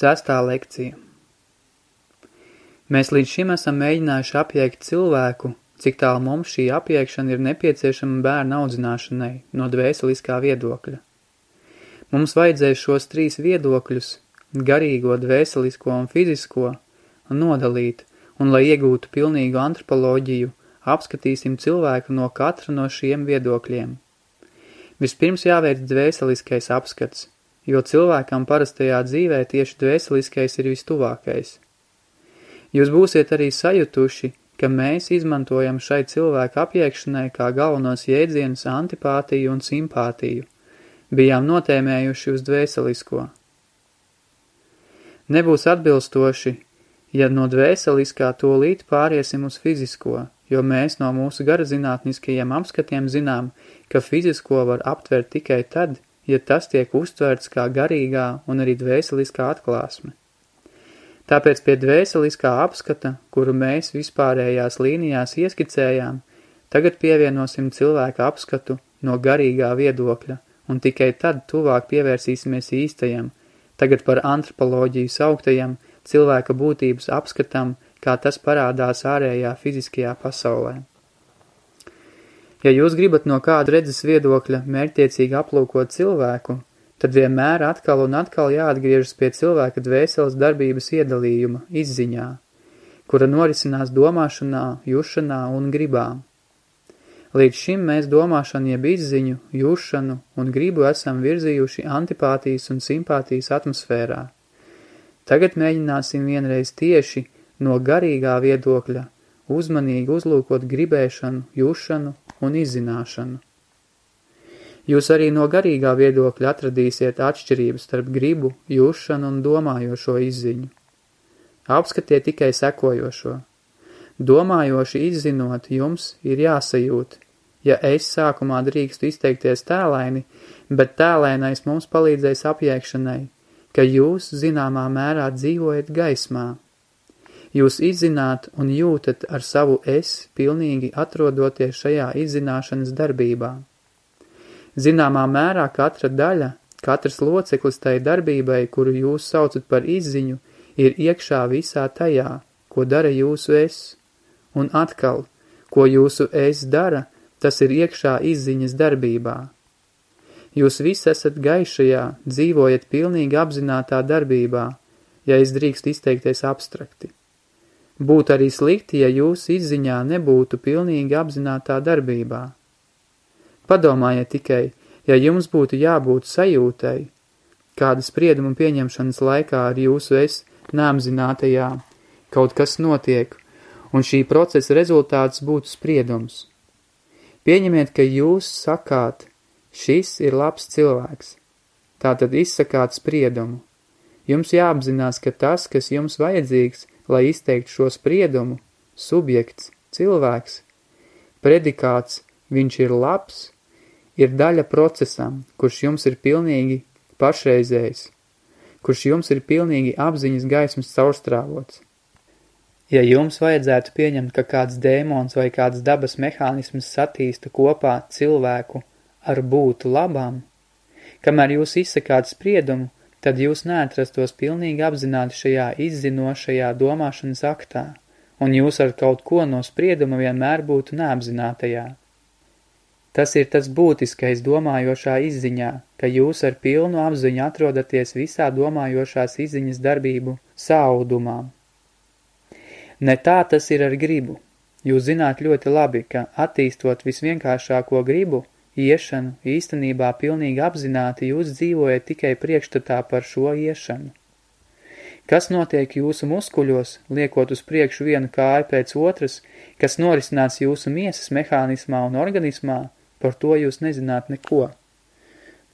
Sestā lekcija. Mēs līdz šim esam mēģinājuši apiekt cilvēku, cik tālu mums šī apiekšana ir nepieciešama bērna audzināšanai no dvēseliskā viedokļa. Mums vajadzēs šos trīs viedokļus, garīgo, dvēselisko un fizisko, nodalīt, un lai iegūtu pilnīgu antropoloģiju, apskatīsim cilvēku no katra no šiem viedokļiem. Vispirms jāveic dvēseliskais apskats – jo cilvēkam parastajā dzīvē tieši dvēseliskais ir vistuvākais. Jūs būsiet arī sajutuši, ka mēs izmantojam šai cilvēku apiekšanai kā galvenos jēdzienus antipātiju un simpātiju. Bijām notēmējuši uz dvēselisko. Nebūs atbilstoši, ja no dvēseliskā to līt pāriesim uz fizisko, jo mēs no mūsu garazinātniskajiem apskatiem zinām, ka fizisko var aptvert tikai tad, ja tas tiek uztverts kā garīgā un arī dvēseliskā atklāsme. Tāpēc pie dvēseliskā apskata, kuru mēs vispārējās līnijās ieskicējām, tagad pievienosim cilvēka apskatu no garīgā viedokļa, un tikai tad tuvāk pievērsīsimies īstajam, tagad par antropoloģiju sauktajam cilvēka būtības apskatam, kā tas parādās ārējā fiziskajā pasaulē. Ja jūs gribat no kāda redzes viedokļa mērķtiecīgi aplūkot cilvēku, tad vienmēr atkal un atkal jāatgriežas pie cilvēka dvēseles darbības iedalījuma, izziņā, kura norisinās domāšanā, jušanā un gribā. Līdz šim mēs domāšanu jeb izziņu, jušanu un gribu esam virzījuši antipātijas un simpātijas atmosfērā. Tagad mēģināsim vienreiz tieši no garīgā viedokļa uzmanīgi uzlūkot gribēšanu, jušanu un izzināšanu. Jūs arī no garīgā viedokļa atradīsiet atšķirības starp gribu, jūšanu un domājošo izziņu. Apskatiet tikai sekojošo. Domājoši izzinot, jums ir jāsajūt, ja es sākumā drīkstu izteikties tēlaini, bet tēlēnais mums palīdzēs apjēgšanai, ka jūs zināmā mērā dzīvojat gaismā. Jūs izzināt un jūtat ar savu es, pilnīgi atrodoties šajā izzināšanas darbībā. Zināmā mērā katra daļa, katrs loceklis tai darbībai, kuru jūs saucat par izziņu, ir iekšā visā tajā, ko dara jūsu es. Un atkal, ko jūsu es dara, tas ir iekšā izziņas darbībā. Jūs visi esat gaišajā, dzīvojat pilnīgi apzinātā darbībā, ja es drīkst izteikties abstrakti. Būtu arī slikti, ja jūs izziņā nebūtu pilnīgi apzinātā darbībā. Padomājiet tikai, ja jums būtu jābūt sajūtai, kāda sprieduma pieņemšanas laikā ar jūsu es neapzinātajā kaut kas notiek, un šī procesa rezultāts būtu spriedums. Pieņemiet, ka jūs sakāt, šis ir labs cilvēks. Tātad izsakāt spriedumu. Jums jāapzinās, ka tas, kas jums vajadzīgs, lai izteiktu šo spriedumu, subjekts, cilvēks, predikāts, viņš ir labs, ir daļa procesam, kurš jums ir pilnīgi pašreizējs, kurš jums ir pilnīgi apziņas gaismas caurstrāvots. Ja jums vajadzētu pieņemt, ka kāds dēmons vai kāds dabas mehānisms satīsta kopā cilvēku ar būtu labām, kamēr jūs izsakāt spriedumu, tad jūs neatrastos pilnīgi apzināti šajā izzinošajā domāšanas aktā, un jūs ar kaut ko no sprieduma vienmēr būtu neapzinātajā. Tas ir tas būtiskais domājošā izziņā, ka jūs ar pilnu apziņu atrodaties visā domājošās izziņas darbību saudumā. Ne tā tas ir ar gribu. Jūs zināt ļoti labi, ka attīstot visvienkāršāko gribu, iešanu, īstenībā pilnīgi apzināti jūs dzīvojat tikai priekšstatā par šo iešanu. Kas notiek jūsu muskuļos, liekot uz priekšu vienu kāju pēc otras, kas norisinās jūsu miesas mehānismā un organismā, par to jūs nezināt neko.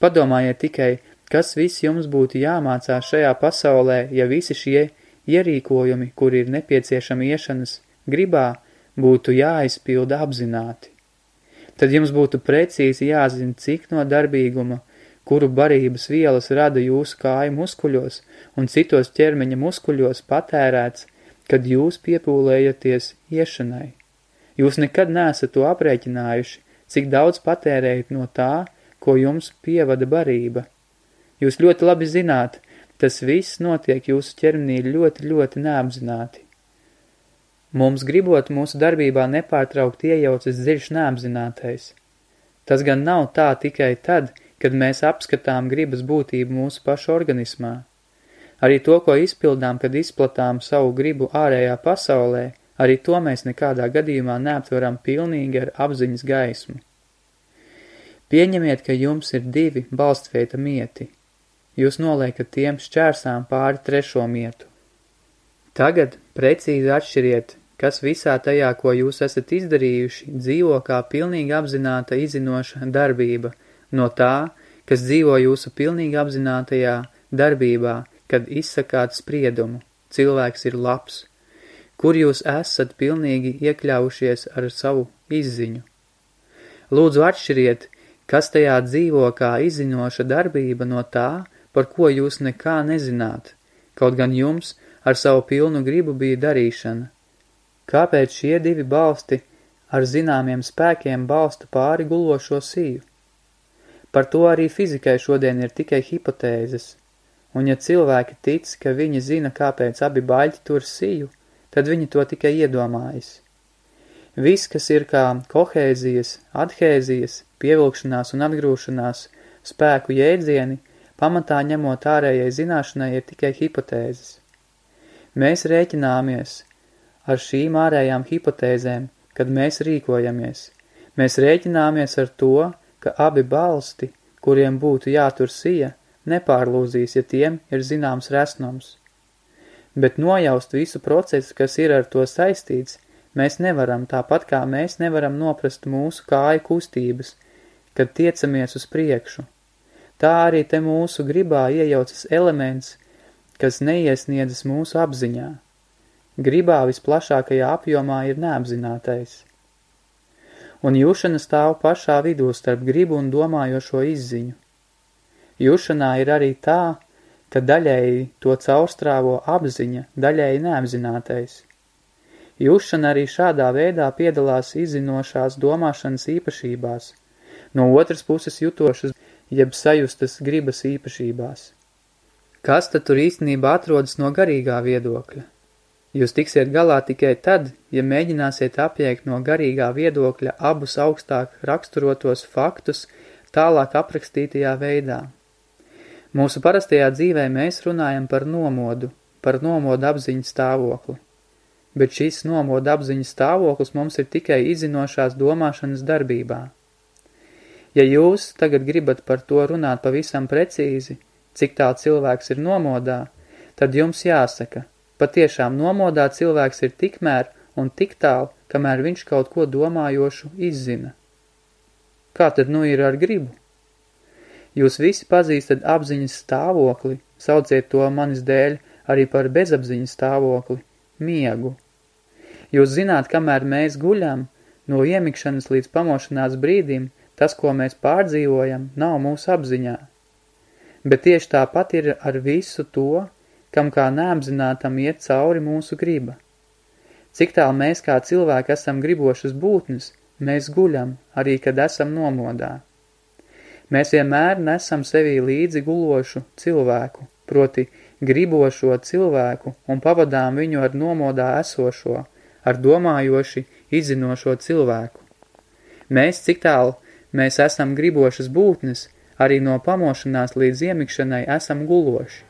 Padomājiet tikai, kas viss jums būtu jāmācās šajā pasaulē, ja visi šie ierīkojumi, kuri ir nepieciešami iešanas gribā, būtu jāizpilda apzināti tad jums būtu precīzi jāzina, cik no darbīguma, kuru barības vielas rada jūsu kāju muskuļos un citos ķermeņa muskuļos patērēts, kad jūs piepūlējaties iešanai. Jūs nekad neesat to aprēķinājuši, cik daudz patērējat no tā, ko jums pievada barība. Jūs ļoti labi zināt, Tas viss notiek jūsu ķermenī ļoti, ļoti neapzināti. Mums gribot mūsu darbībā nepārtraukt iejaucas dziļš neapzinātais. Tas gan nav tā tikai tad, kad mēs apskatām gribas būtību mūsu pašu organismā. Arī to, ko izpildām, kad izplatām savu gribu ārējā pasaulē, arī to mēs nekādā gadījumā neaptveram pilnīgi ar apziņas gaismu. Pieņemiet, ka jums ir divi balstveita mieti. Jūs noliekat tiem šķērsām pāri trešo mietu. Tagad precīzi atšķiriet, kas visā tajā, ko jūs esat izdarījuši, dzīvo kā pilnīgi apzināta izzinoša darbība, no tā, kas dzīvo jūsu pilnīgi apzinātajā darbībā, kad izsakāt spriedumu, cilvēks ir labs, kur jūs esat pilnīgi iekļaujušies ar savu izziņu. Lūdzu atšķiriet, Kas tajā dzīvo kā izzinoša darbība no tā, par ko jūs nekā nezināt, kaut gan jums ar savu pilnu gribu bija darīšana? Kāpēc šie divi balsti ar zināmiem spēkiem balsta pāri gulošo siju? Par to arī fizikai šodien ir tikai hipotēzes, un ja cilvēki tic, ka viņi zina, kāpēc abi baļķi tur siju, tad viņi to tikai iedomājas. Viss, kas ir kā kohēzijas, adhēzijas, pievilkšanās un atgrūšanās spēku jēdzieni, pamatā ņemot ārējai zināšanai ir tikai hipotēzes. Mēs rēķināmies ar šīm ārējām hipotēzēm, kad mēs rīkojamies. Mēs rēķināmies ar to, ka abi balsti, kuriem būtu jātur sija, nepārlūzīs, ja tiem ir zināms resnums. Bet nojaust visu procesu, kas ir ar to saistīts, Mēs nevaram, tāpat kā mēs nevaram noprast mūsu kāju kustības, kad tiecamies uz priekšu. Tā arī te mūsu gribā iejaucas elements, kas neiesniedzas mūsu apziņā. Gribā visplašākajā apjomā ir neapzinātais. Un jūšana stāv pašā vidū starp gribu un domājošo izziņu. Jūšanā ir arī tā, ka daļēji to caurstrāvo apziņa, daļēji neapzinātais. Jušana arī šādā veidā piedalās izzinošās domāšanas īpašībās, no otras puses jutošas, jeb sajustas gribas īpašībās. Kas tad tur īstenībā atrodas no garīgā viedokļa? Jūs tiksiet galā tikai tad, ja mēģināsiet apjēgt no garīgā viedokļa abus augstāk raksturotos faktus tālāk aprakstītajā veidā. Mūsu parastajā dzīvē mēs runājam par nomodu, par nomodu apziņas stāvokli bet šis nomoda apziņas stāvoklis mums ir tikai izzinošās domāšanas darbībā. Ja jūs tagad gribat par to runāt pavisam precīzi, cik tā cilvēks ir nomodā, tad jums jāsaka, patiešām nomodā cilvēks ir tikmēr un tik tālu, kamēr viņš kaut ko domājošu izzina. Kā tad nu ir ar gribu? Jūs visi pazīstat apziņas stāvokli, sauciet to manis dēļ arī par bezapziņas stāvokli, miegu. Jūs zināt, kamēr mēs guļam, no iemikšanas līdz pamošanās brīdim, tas, ko mēs pārdzīvojam, nav mūsu apziņā. Bet tieši tāpat ir ar visu to, kam kā neapzinātam iet cauri mūsu griba. Cik tālu mēs kā cilvēki esam gribošas būtnes, mēs guļam, arī kad esam nomodā. Mēs vienmēr nesam sevī līdzi gulošu cilvēku, proti gribošo cilvēku un pavadām viņu ar nomodā esošo – ar domājoši, izzinošo cilvēku. Mēs, cik tālu mēs esam gribošas būtnes, arī no pamošanās līdz iemikšanai esam guloši.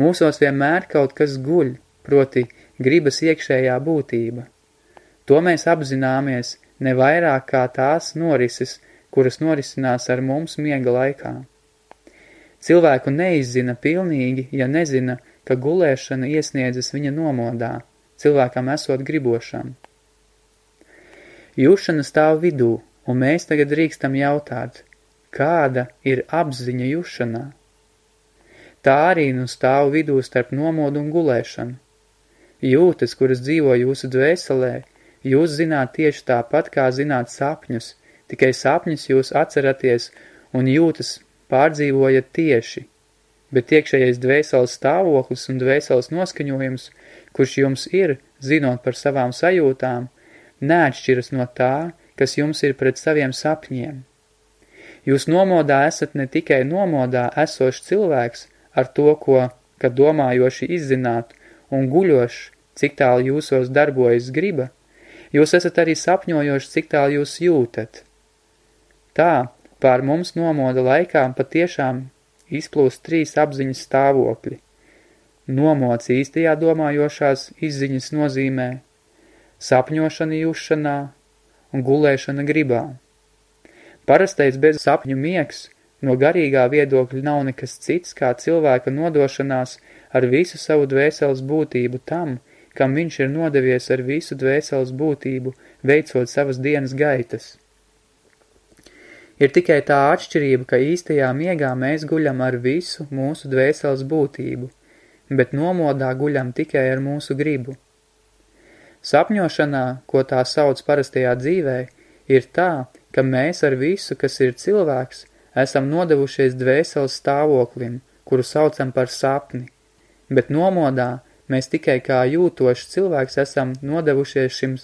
Mūsos vienmēr kaut kas guļ, proti gribas iekšējā būtība. To mēs apzināmies ne vairāk kā tās norises, kuras norisinās ar mums miega laikā. Cilvēku neizzina pilnīgi, ja nezina, ka gulēšana iesniedzas viņa nomodā – cilvēkam esot gribošam. Jūšana stāv vidū, un mēs tagad drīkstam jautāt, kāda ir apziņa jūšanā? Tā arī nu stāv vidū starp nomodu un gulēšanu. Jūtas, kuras dzīvo jūsu dvēselē, jūs zināt tieši tāpat, kā zināt sapņus, tikai sapņus jūs atceraties un jūtas pārdzīvojat tieši, bet iekšējais dvēseles stāvoklis un dvēseles noskaņojums – kurš jums ir, zinot par savām sajūtām, neatšķiras no tā, kas jums ir pret saviem sapņiem. Jūs nomodā esat ne tikai nomodā esošs cilvēks ar to, ko, kad domājoši izzināt, un guļoši, cik tālu jūsos darbojas griba, jūs esat arī sapņojoši, cik tālu jūs jūtat. Tā, pār mums nomoda laikā patiešām izplūst trīs apziņas stāvokļi. Nomots īstajā domājošās izziņas nozīmē, sapņošana jūšanā un gulēšana gribā. Parastais bez sapņu miegs no garīgā viedokļa nav nekas cits kā cilvēka nodošanās ar visu savu dvēseles būtību tam, kam viņš ir nodevies ar visu dvēseles būtību, veicot savas dienas gaitas. Ir tikai tā atšķirība, ka īstajā miegā mēs guļam ar visu mūsu dvēseles būtību, bet nomodā guļam tikai ar mūsu gribu. Sapņošanā, ko tā sauc parastajā dzīvē, ir tā, ka mēs ar visu, kas ir cilvēks, esam nodevušies dvēseles stāvoklim, kuru saucam par sapni, bet nomodā mēs tikai kā jūtoši cilvēks esam nodevušies šim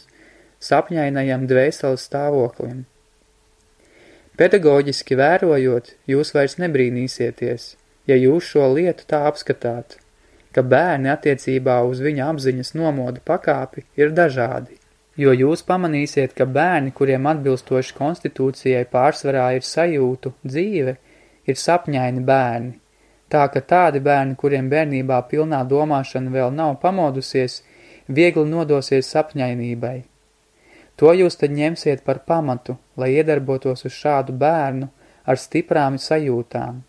sapņainajam dvēseles stāvoklim. Pedagoģiski vērojot, jūs vairs nebrīnīsieties, ja jūs šo lietu tā apskatāt, ka bērni attiecībā uz viņa apziņas nomoda pakāpi ir dažādi, jo jūs pamanīsiet, ka bērni, kuriem atbilstoši konstitūcijai pārsvarā ir sajūtu, dzīve, ir sapņaini bērni, tā ka tādi bērni, kuriem bērnībā pilnā domāšana vēl nav pamodusies, viegli nodosies sapņainībai. To jūs tad ņemsiet par pamatu, lai iedarbotos uz šādu bērnu ar stiprām sajūtām.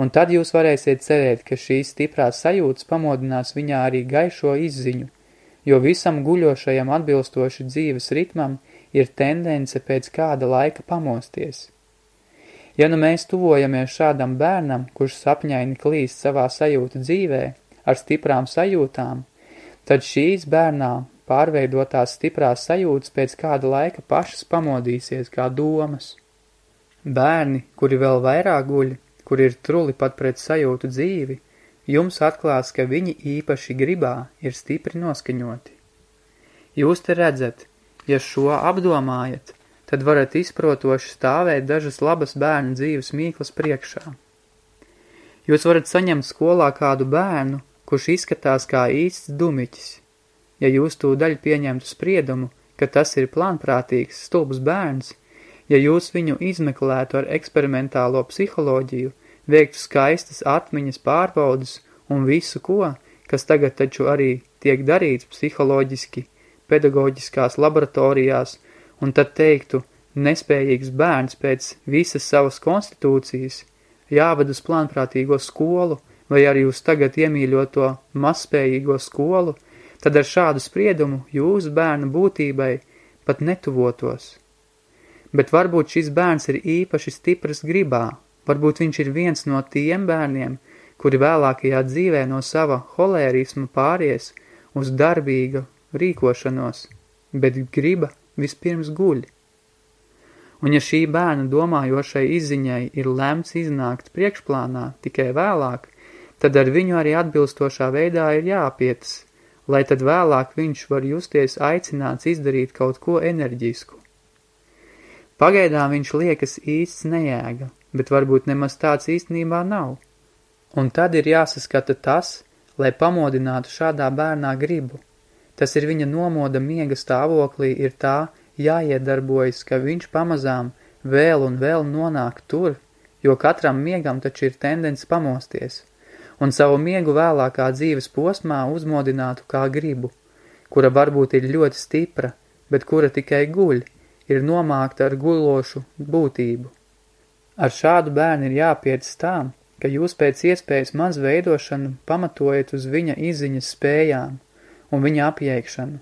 Un tad jūs varēsiet cerēt, ka šīs stiprās sajūtas pamodinās viņā arī gaišo izziņu, jo visam guļošajam atbilstoši dzīves ritmam ir tendence pēc kāda laika pamosties. Ja nu mēs tuvojamies šādam bērnam, kurš sapņaini klīst savā sajūta dzīvē, ar stiprām sajūtām, tad šīs bērnā pārveidotās stiprās sajūtas pēc kāda laika pašas pamodīsies kā domas. Bērni, kuri vēl vairāk guļ, kur ir truli pat pret sajūtu dzīvi, jums atklās, ka viņi īpaši gribā ir stipri noskaņoti. Jūs te redzat, ja šo apdomājat, tad varat izprotoši stāvēt dažas labas bērnu dzīves mīklas priekšā. Jūs varat saņemt skolā kādu bērnu, kurš izskatās kā īsts dumiķis. Ja jūs tūdaļ pieņemtu spriedumu, ka tas ir plānprātīgs, stulbs bērns, ja jūs viņu izmeklētu ar eksperimentālo psiholoģiju, veiktu skaistas atmiņas pārbaudas un visu ko, kas tagad taču arī tiek darīts psiholoģiski, pedagoģiskās laboratorijās – un tad teiktu, nespējīgs bērns pēc visas savas konstitūcijas, jāved uz plānprātīgo skolu, vai arī uz tagad iemīļoto mazspējīgo skolu, tad ar šādu spriedumu jūsu bērna būtībai pat netuvotos. Bet varbūt šis bērns ir īpaši stipras gribā, varbūt viņš ir viens no tiem bērniem, kuri vēlākajā dzīvē no sava holērisma pāries uz darbīga rīkošanos, bet griba vispirms guļ. Un ja šī bērna domājošai izziņai ir lemts iznākt priekšplānā tikai vēlāk, tad ar viņu arī atbilstošā veidā ir jāpietas, lai tad vēlāk viņš var justies aicināts izdarīt kaut ko enerģisku. Pagaidām viņš liekas īsts nejēga, bet varbūt nemaz tāds īstenībā nav. Un tad ir jāsaskata tas, lai pamodinātu šādā bērnā gribu – Tas ir viņa nomoda miega stāvoklī ir tā jāiedarbojas, ka viņš pamazām vēl un vēl nonāk tur, jo katram miegam taču ir tendence pamosties, un savu miegu vēlākā dzīves posmā uzmodinātu kā gribu, kura varbūt ir ļoti stipra, bet kura tikai guļ, ir nomākta ar gulošu būtību. Ar šādu bērnu ir jāpiedz tām, ka jūs pēc iespējas maz veidošanu pamatojat uz viņa izziņas spējām – un viņa apjēgšanu,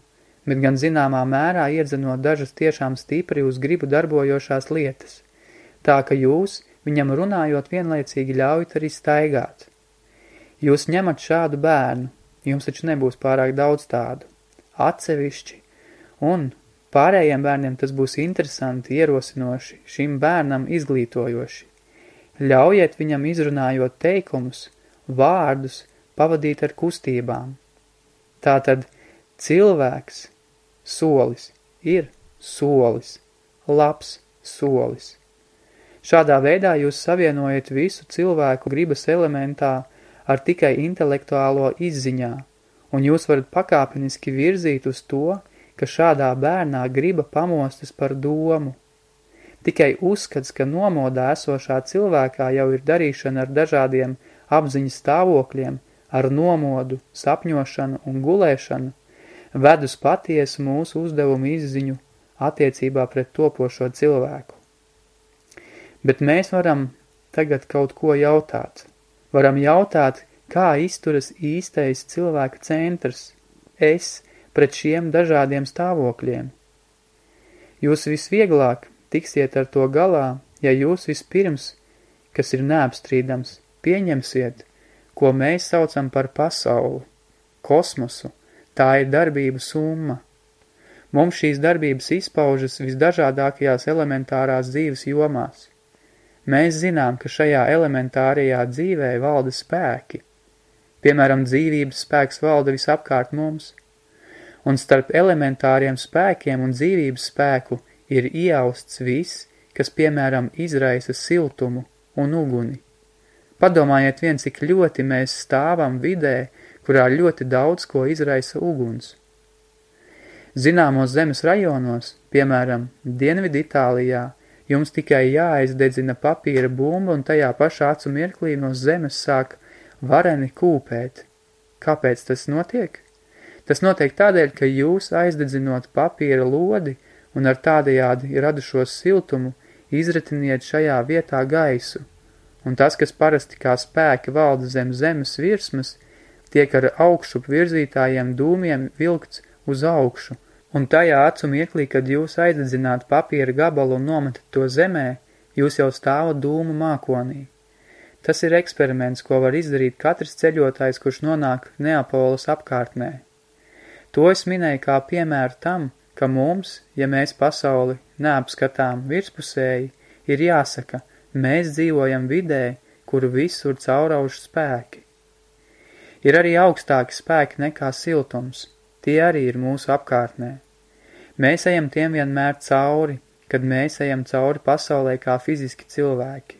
bet gan zināmā mērā iedzenot dažas tiešām stipri uz gribu darbojošās lietas, tā ka jūs, viņam runājot vienlaicīgi ļaujat arī staigāt. Jūs ņemat šādu bērnu, jums taču nebūs pārāk daudz tādu, atsevišķi, un pārējiem bērniem tas būs interesanti, ierosinoši, šim bērnam izglītojoši. Ļaujiet viņam izrunājot teikumus, vārdus, pavadīt ar kustībām, Tātad cilvēks, solis, ir solis, labs solis. Šādā veidā jūs savienojat visu cilvēku gribas elementā ar tikai intelektuālo izziņā, un jūs varat pakāpeniski virzīt uz to, ka šādā bērnā griba pamostas par domu. Tikai uzskats, ka nomodā esošā cilvēkā jau ir darīšana ar dažādiem apziņas stāvokļiem, ar nomodu, sapņošanu un gulēšanu, ved uz patiesu mūsu uzdevumu izziņu attiecībā pret topošo cilvēku. Bet mēs varam tagad kaut ko jautāt. Varam jautāt, kā izturas īstais cilvēka centrs, es, pret šiem dažādiem stāvokļiem. Jūs visvieglāk tiksiet ar to galā, ja jūs vispirms, kas ir neapstrīdams, pieņemsiet, ko mēs saucam par pasauli, kosmosu, tā ir darbība summa. Mums šīs darbības izpaužas visdažādākajās elementārās dzīves jomās. Mēs zinām, ka šajā elementārajā dzīvē valda spēki. Piemēram, dzīvības spēks valda visapkārt mums. Un starp elementāriem spēkiem un dzīvības spēku ir iausts viss, kas, piemēram, izraisa siltumu un uguni. Padomājiet vien, cik ļoti mēs stāvam vidē, kurā ļoti daudz ko izraisa uguns. Zināmos zemes rajonos, piemēram, Dienvidu Itālijā, jums tikai jāaizdedzina papīra bumba un tajā pašā acu mirklī no zemes sāk vareni kūpēt. Kāpēc tas notiek? Tas notiek tādēļ, ka jūs aizdedzinot papīra lodi un ar tādējādi radušos siltumu izretiniet šajā vietā gaisu un tas, kas parasti kā spēki valda zem zemes virsmas, tiek ar augšup virzītājiem dūmiem vilkts uz augšu, un tajā acu mirklī, kad jūs aizdedzināt papīra gabalu un nometat to zemē, jūs jau stāvat dūmu mākonī. Tas ir eksperiments, ko var izdarīt katrs ceļotājs, kurš nonāk Neapolas apkārtnē. To es minēju kā piemēru tam, ka mums, ja mēs pasauli neapskatām virspusēji, ir jāsaka – Mēs dzīvojam vidē, kuru visur caurauž spēki. Ir arī augstāki spēki nekā siltums, tie arī ir mūsu apkārtnē. Mēs ejam tiem vienmēr cauri, kad mēs ejam cauri pasaulē kā fiziski cilvēki.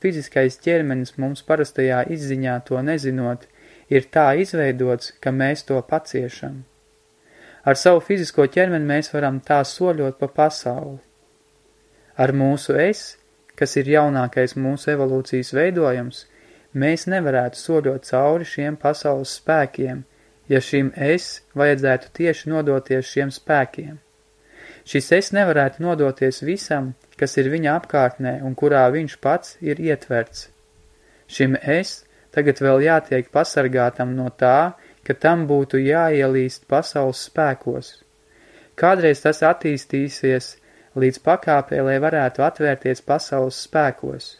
Fiziskais ķermenis mums parastajā izziņā to nezinot, ir tā izveidots, ka mēs to paciešam. Ar savu fizisko ķermeni mēs varam tā soļot pa pasauli. Ar mūsu es kas ir jaunākais mūsu evolūcijas veidojums, mēs nevarētu soļot cauri šiem pasaules spēkiem, ja šim es vajadzētu tieši nodoties šiem spēkiem. Šis es nevarētu nodoties visam, kas ir viņa apkārtnē un kurā viņš pats ir ietverts. Šim es tagad vēl jātiek pasargātam no tā, ka tam būtu jāielīst pasaules spēkos. Kādreiz tas attīstīsies līdz pakāpē, lai varētu atvērties pasaules spēkos.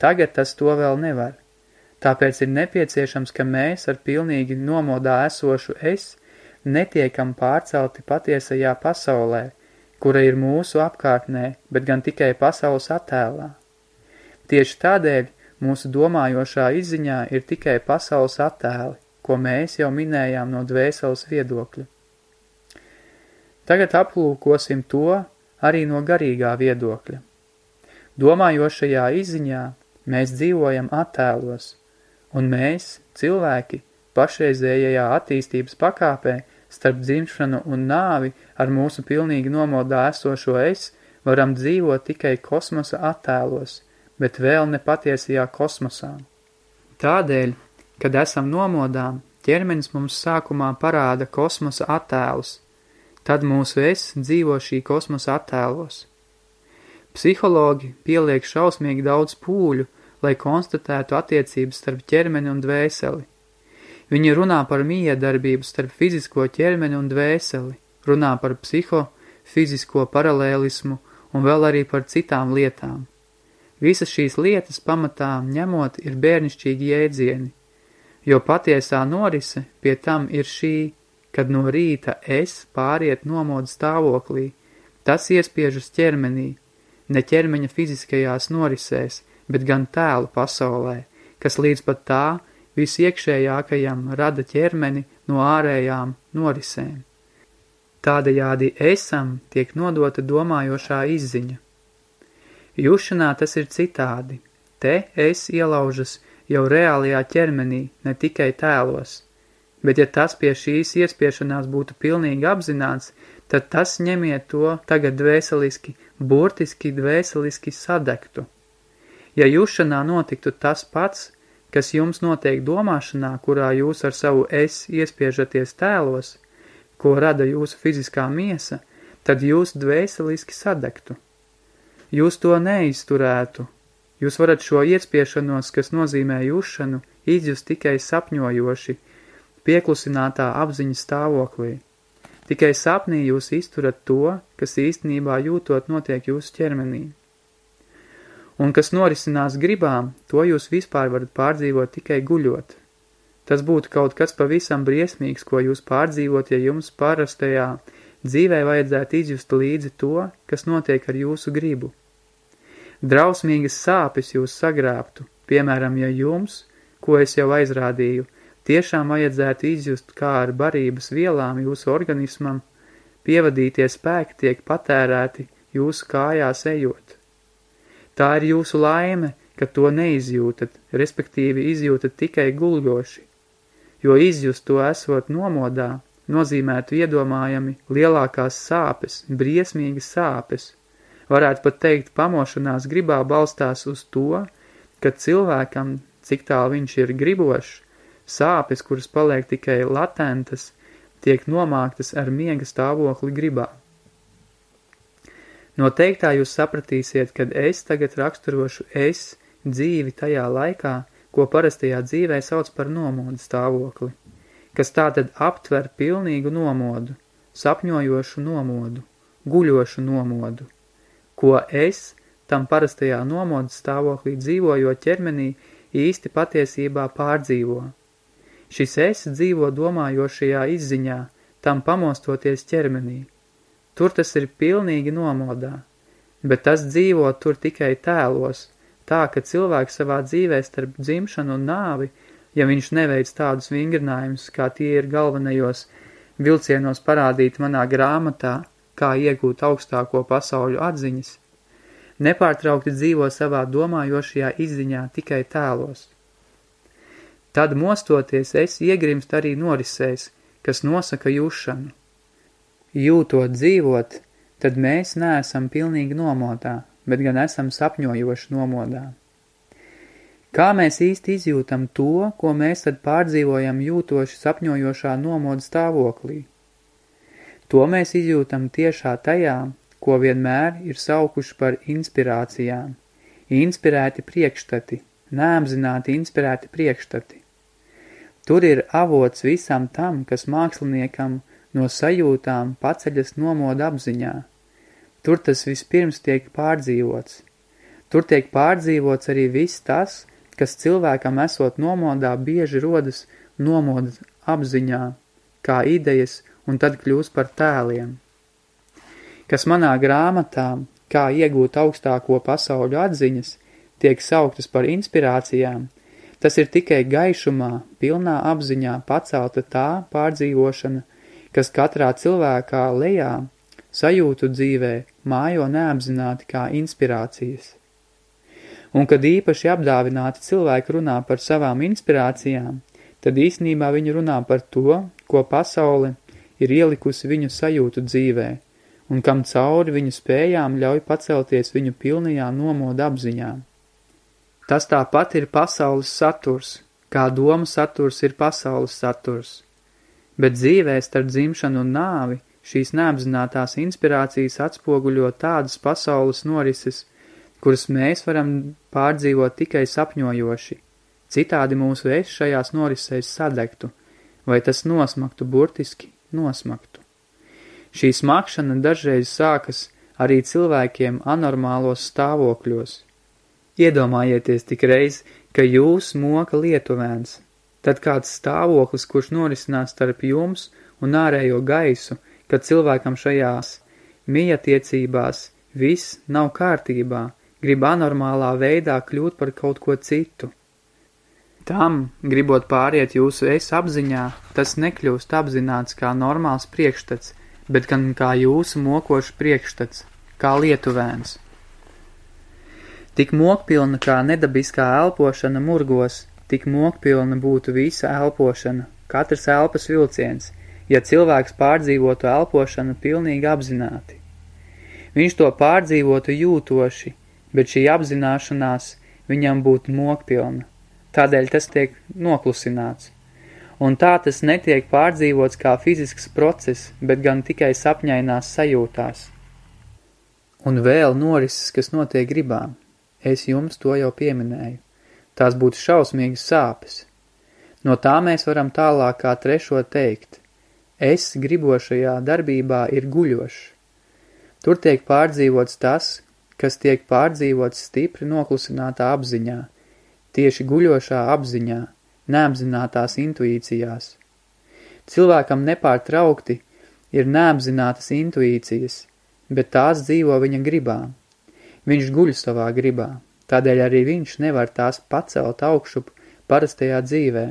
Tagad tas to vēl nevar. Tāpēc ir nepieciešams, ka mēs ar pilnīgi nomodā esošu es netiekam pārcelti patiesajā pasaulē, kura ir mūsu apkārtnē, bet gan tikai pasaules attēlā. Tieši tādēļ mūsu domājošā izziņā ir tikai pasaules attēli, ko mēs jau minējām no dvēseles viedokļa. Tagad aplūkosim to, arī no garīgā viedokļa. Domājošajā izziņā mēs dzīvojam attēlos, un mēs, cilvēki, pašreizējajā attīstības pakāpē starp dzimšanu un nāvi ar mūsu pilnīgi nomodā esošo es, varam dzīvot tikai kosmosa attēlos, bet vēl ne patiesajā kosmosā. Tādēļ, kad esam nomodām, ķermenis mums sākumā parāda kosmosa attēlus – Tad mūsu es dzīvo šī kosmosa attēlos. Psihologi pieliek šausmīgi daudz pūļu, lai konstatētu attiecības starp ķermeni un dvēseli. Viņi runā par miedarbību starp fizisko ķermeni un dvēseli, runā par psiho, fizisko paralēlismu un vēl arī par citām lietām. Visas šīs lietas pamatā ņemot ir bērnišķīgi jēdzieni, jo patiesā norise pie tam ir šī – kad no rīta es pāriet nomodu stāvoklī, tas iespiežas ķermenī, ne ķermeņa fiziskajās norisēs, bet gan tēlu pasaulē, kas līdz pat tā visiekšējākajam rada ķermeni no ārējām norisēm. Tādējādi esam tiek nodota domājošā izziņa. Jušanā tas ir citādi. Te es ielaužas jau reālajā ķermenī, ne tikai tēlos. Bet ja tas pie šīs iespiešanās būtu pilnīgi apzināts, tad tas ņemiet to tagad dvēseliski, burtiski dvēseliski sadegtu. Ja jušanā notiktu tas pats, kas jums notiek domāšanā, kurā jūs ar savu es iespiežaties tēlos, ko rada jūsu fiziskā miesa, tad jūs dvēseliski sadegtu. Jūs to neizturētu. Jūs varat šo iespiešanos, kas nozīmē jušanu, izjust tikai sapņojoši, pieklusinātā apziņas stāvoklī. Tikai sapnī jūs izturat to, kas īstenībā jūtot notiek jūsu ķermenī. Un kas norisinās gribām, to jūs vispār varat pārdzīvot tikai guļot. Tas būtu kaut kas pavisam briesmīgs, ko jūs pārdzīvot, ja jums parastajā dzīvē vajadzētu izjust līdzi to, kas notiek ar jūsu gribu. Drausmīgas sāpes jūs sagrābtu, piemēram, ja jums, ko es jau aizrādīju, tiešām vajadzētu izjust, kā ar barības vielām jūsu organismam pievadītie spēki tiek patērēti jūsu kājās ejot. Tā ir jūsu laime, ka to neizjūtat, respektīvi izjūtat tikai guljoši jo izjust to esot nomodā, nozīmētu iedomājami lielākās sāpes, briesmīgas sāpes. Varētu pat teikt, pamošanās gribā balstās uz to, ka cilvēkam, cik tālu viņš ir gribošs, sāpes, kuras paliek tikai latentas, tiek nomāktas ar miega stāvokli gribā. Noteiktā jūs sapratīsiet, kad es tagad raksturošu es dzīvi tajā laikā, ko parastajā dzīvē sauc par nomodu stāvokli, kas tātad aptver pilnīgu nomodu, sapņojošu nomodu, guļošu nomodu, ko es tam parastajā nomodu stāvoklī dzīvojot ķermenī īsti patiesībā pārdzīvo. Šis es dzīvo domājošajā izziņā, tam pamostoties ķermenī. Tur tas ir pilnīgi nomodā, bet tas dzīvo tur tikai tēlos – tā, ka cilvēks savā dzīvē starp dzimšanu un nāvi, ja viņš neveic tādus vingrinājumus, kā tie ir galvenajos vilcienos parādīti manā grāmatā, kā iegūt augstāko pasauļu atziņas, nepārtraukti dzīvo savā domājošajā izziņā tikai tēlos. Tad mostoties es iegrimst arī norisēs, kas nosaka jūšanu. Jūtot dzīvot, tad mēs neesam pilnīgi nomotā, bet gan esam sapņojoši nomodā. Kā mēs īsti izjūtam to, ko mēs tad pārdzīvojam jūtoši sapņojošā nomoda stāvoklī? To mēs izjūtam tiešā tajā, ko vienmēr ir saukuši par inspirācijām. Inspirēti priekšstati, neapzināti inspirēti priekšstati. Tur ir avots visam tam, kas māksliniekam no sajūtām paceļas nomoda apziņā – Tur tas vispirms tiek pārdzīvots. Tur tiek pārdzīvots arī viss tas, kas cilvēkam esot nomodā bieži rodas nomodas apziņā, kā idejas un tad kļūst par tēliem. Kas manā grāmatā, kā iegūt augstāko pasauļu atziņas, tiek sauktas par inspirācijām, tas ir tikai gaišumā, pilnā apziņā pacelta tā pārdzīvošana, kas katrā cilvēkā lejā sajūtu dzīvē mājo neapzināti kā inspirācijas. Un kad īpaši apdāvināti cilvēki runā par savām inspirācijām, tad īsnībā viņi runā par to, ko pasaule ir ielikusi viņu sajūtu dzīvē, un kam cauri viņu spējām ļauj pacelties viņu pilnajā nomoda apziņā. Tas tāpat ir pasaules saturs, kā doma saturs ir pasaules saturs, bet dzīvē starp dzimšanu un nāvi – Šīs neapzinātās inspirācijas atspoguļo tādas pasaules norises, kuras mēs varam pārdzīvot tikai sapņojoši. Citādi mūsu es šajās norisēs sadegtu, vai tas nosmaktu burtiski nosmaktu. Šī smakšana dažreiz sākas arī cilvēkiem anormālos stāvokļos. Iedomājieties tik reiz, ka jūs moka lietuvēns, tad kāds stāvoklis, kurš norisinās starp jums un ārējo gaisu – ka cilvēkam šajās mijatiecībās viss nav kārtībā, grib anormālā veidā kļūt par kaut ko citu. Tam, gribot pāriet jūsu es apziņā, tas nekļūst apzināts kā normāls priekšstats, bet gan kā jūsu mokošs priekšstats, kā lietuvēns. Tik mokpilna kā nedabiskā elpošana murgos, tik mokpilna būtu visa elpošana, katrs elpas vilciens, ja cilvēks pārdzīvotu elpošanu pilnīgi apzināti. Viņš to pārdzīvotu jūtoši, bet šī apzināšanās viņam būtu mokpilna. Tādēļ tas tiek noklusināts. Un tā tas netiek pārdzīvots kā fizisks process, bet gan tikai sapņainās sajūtās. Un vēl norises, kas notiek gribām. Es jums to jau pieminēju. Tās būtu šausmīgas sāpes. No tā mēs varam tālāk kā trešo teikt. Es gribošajā darbībā ir guļošs. Tur tiek pārdzīvots tas, kas tiek pārdzīvots stipri noklusinātā apziņā, tieši guļošā apziņā, neapzinātās intuīcijās. Cilvēkam nepārtraukti ir neapzinātas intuīcijas, bet tās dzīvo viņa gribā. Viņš guļ savā gribā, tādēļ arī viņš nevar tās pacelt augšup parastajā dzīvē.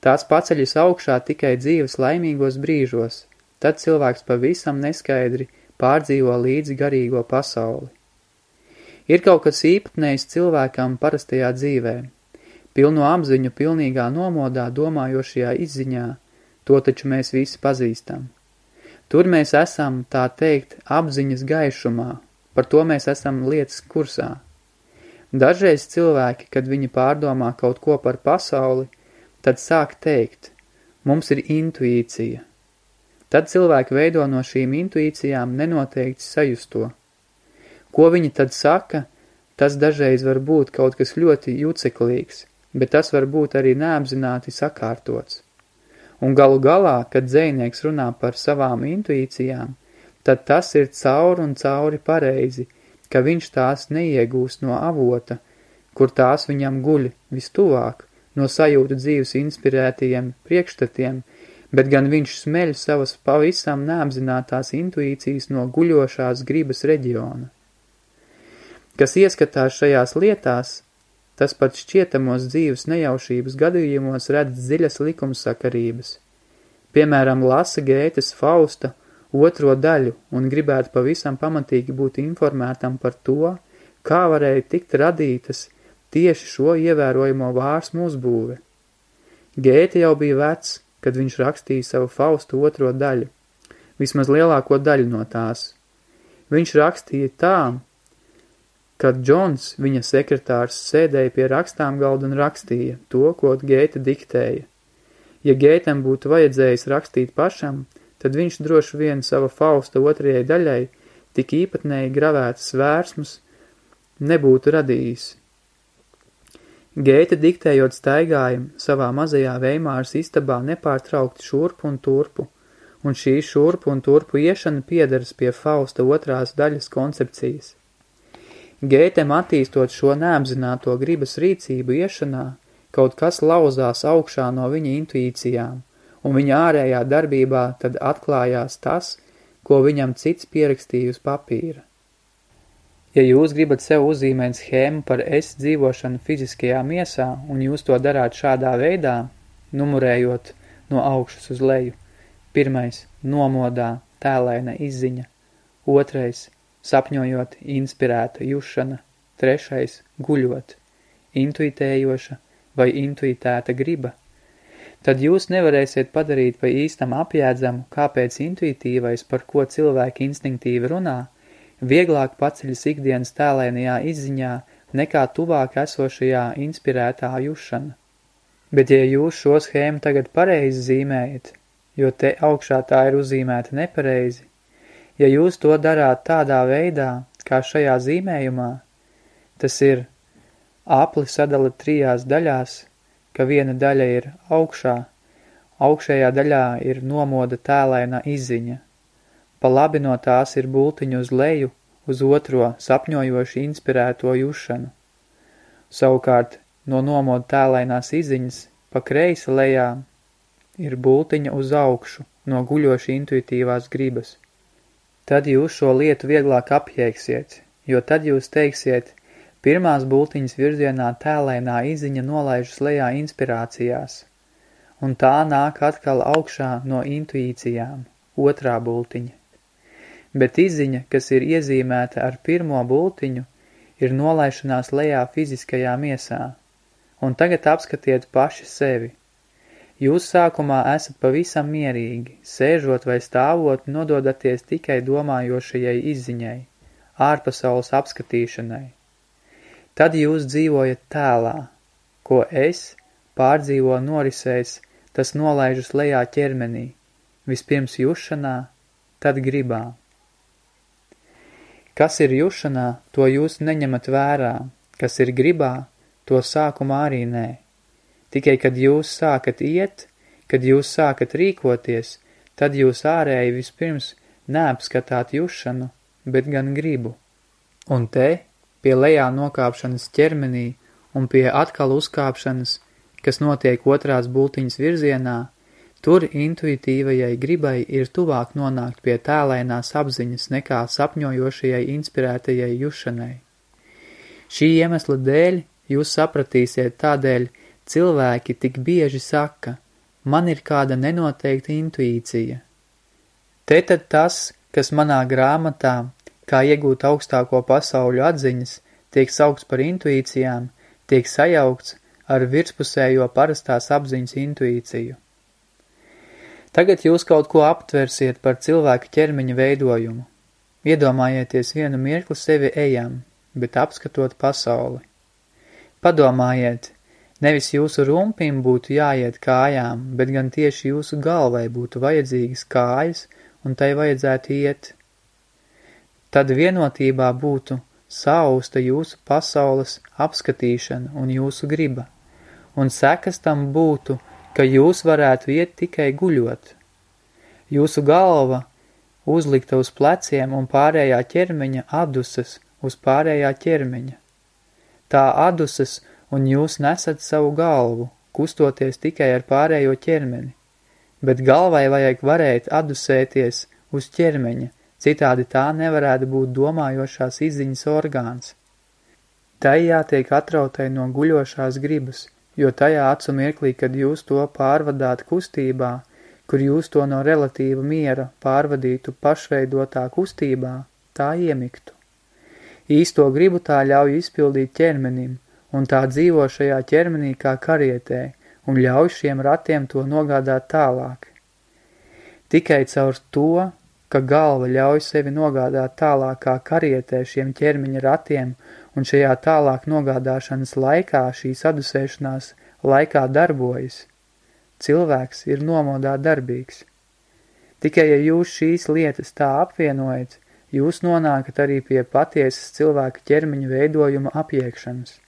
Tās paceļas augšā tikai dzīves laimīgos brīžos, tad cilvēks pavisam neskaidri pārdzīvo līdzi garīgo pasauli. Ir kaut kas īpatnējs cilvēkam parastajā dzīvē. Pilno apziņu pilnīgā nomodā domājošajā izziņā, to taču mēs visi pazīstam. Tur mēs esam, tā teikt, apziņas gaišumā, par to mēs esam lietas kursā. Dažreiz cilvēki, kad viņi pārdomā kaut ko par pasauli, tad sāk teikt, mums ir intuīcija. Tad cilvēki veido no šīm intuīcijām nenoteikti sajusto. Ko viņi tad saka, tas dažreiz var būt kaut kas ļoti juceklīgs, bet tas var būt arī neapzināti sakārtots. Un galu galā, kad dzēnieks runā par savām intuīcijām, tad tas ir cauri un cauri pareizi, ka viņš tās neiegūst no avota, kur tās viņam guļ vistuvāk, no sajūtu dzīves inspirētajiem priekšstatiem, bet gan viņš smeļ savas pavisam neapzinātās intuīcijas no guļošās gribas reģiona. Kas ieskatās šajās lietās, tas pat šķietamos dzīves nejaušības gadījumos redz dziļas likumsakarības. Piemēram, lasa Gētes Fausta otro daļu un gribētu pavisam pamatīgi būt informētam par to, kā varēja tikt radītas tieši šo ievērojamo vārsmu uzbūve. Gēte jau bija vecs, kad viņš rakstīja savu Faustu otro daļu, vismaz lielāko daļu no tās. Viņš rakstīja tā, kad Džons, viņa sekretārs, sēdēja pie rakstām galda un rakstīja to, ko Gēta diktēja. Ja Gētam būtu vajadzējis rakstīt pašam, tad viņš droši vien sava Fausta otrajai daļai tik īpatnēji gravētas vērsmas nebūtu radījis. Gēta diktējot staigāja savā mazajā veimāras istabā nepārtraukti šurpu un turpu, un šī šurpu un turpu iešana piedaras pie Fausta otrās daļas koncepcijas. Gētem attīstot šo neapzināto gribas rīcību iešanā, kaut kas lauzās augšā no viņa intuīcijām, un viņa ārējā darbībā tad atklājās tas, ko viņam cits pierakstīja uz papīra. Ja jūs gribat sev uzzīmēt schēmu par es dzīvošanu fiziskajā miesā, un jūs to darāt šādā veidā, numurējot no augšas uz leju, pirmais – nomodā, tēlaina izziņa, otrais – sapņojot inspirēta jušana, trešais – guļot, intuitējoša vai intuitēta griba, tad jūs nevarēsiet padarīt pa īstam apjēdzamu, kāpēc intuitīvais, par ko cilvēki instinktīvi runā, vieglāk paceļas ikdienas tēlēnajā izziņā nekā tuvāk esošajā inspirētā jušana. Bet ja jūs šo schēmu tagad pareizi zīmējat, jo te augšā tā ir uzīmēta nepareizi, Ja jūs to darāt tādā veidā, kā šajā zīmējumā, tas ir apli sadala trijās daļās, ka viena daļa ir augšā, augšējā daļā ir nomoda tēlaina izziņa. Pa labi no tās ir bultiņu uz leju, uz otro sapņojoši inspirēto jušanu. Savukārt, no nomoda tēlainās izziņas pa kreisa lejā ir bultiņa uz augšu no guļoši intuitīvās gribas. Tad jūs šo lietu vieglāk apjēgsiet, jo tad jūs teiksiet, pirmās bultiņas virzienā tēlēnā iziņa nolaižas lejā inspirācijās, un tā nāk atkal augšā no intuīcijām, otrā bultiņa. Bet iziņa, kas ir iezīmēta ar pirmo bultiņu, ir nolaišanās lejā fiziskajā miesā, Un tagad apskatiet paši sevi. Jūs sākumā esat pavisam mierīgi, sēžot vai stāvot, nododaties tikai domājošajai izziņai, ārpasaules apskatīšanai. Tad jūs dzīvojat tēlā, ko es pārdzīvo norisēs, tas nolaižas lejā ķermenī, vispirms jušanā, tad gribā. Kas ir jušanā, to jūs neņemat vērā, kas ir gribā, to sākumā arī nē. Tikai, kad jūs sākat iet, kad jūs sākat rīkoties, tad jūs ārēji vispirms neapskatāt jušanu, bet gan gribu. Un te, pie lejā nokāpšanas ķermenī un pie atkal uzkāpšanas, kas notiek otrās bultiņas virzienā, tur intuitīvajai gribai ir tuvāk nonākt pie tēlēnās apziņas nekā sapņojošajai inspirētajai jušanai. Šī iemesla dēļ jūs sapratīsiet tādēļ, cilvēki tik bieži saka, man ir kāda nenoteikta intuīcija. Te tad tas, kas manā grāmatā, kā iegūt augstāko pasauļu atziņas, tiek saukts par intuīcijām, tiek sajaukts ar virspusējo parastās apziņas intuīciju. Tagad jūs kaut ko aptversiet par cilvēka ķermeņa veidojumu. Iedomājieties vienu mirkli sevi ejam, bet apskatot pasauli. Padomājiet, nevis jūsu rumpim būtu jāiet kājām, bet gan tieši jūsu galvai būtu vajadzīgas kājas, un tai vajadzētu iet. Tad vienotībā būtu sausta jūsu pasaules apskatīšana un jūsu griba un sekas tam būtu, ka jūs varētu iet tikai guļot. Jūsu galva uzlikta uz pleciem un pārējā ķermeņa adusas uz pārējā ķermeņa. Tā adusas un jūs nesat savu galvu, kustoties tikai ar pārējo ķermeni, bet galvai vajag varēt adusēties uz ķermeņa, citādi tā nevarētu būt domājošās izziņas orgāns. Tai jātiek atrautai no guļošās gribas – jo tajā acu mirklī, kad jūs to pārvadāt kustībā, kur jūs to no relatīva miera pārvadītu pašveidotā kustībā, tā iemiktu. Īsto gribu tā ļauj izpildīt ķermenim, un tā dzīvo šajā ķermenī kā karietē, un ļauj šiem ratiem to nogādāt tālāk. Tikai caur to, ka galva ļauj sevi nogādāt tālāk kā karietē šiem ķermeņa ratiem un šajā tālāk nogādāšanas laikā šī sadusēšanās laikā darbojas. Cilvēks ir nomodā darbīgs. Tikai ja jūs šīs lietas tā apvienojat, jūs nonākat arī pie patiesas cilvēka ķermeņa veidojuma apiekšanas.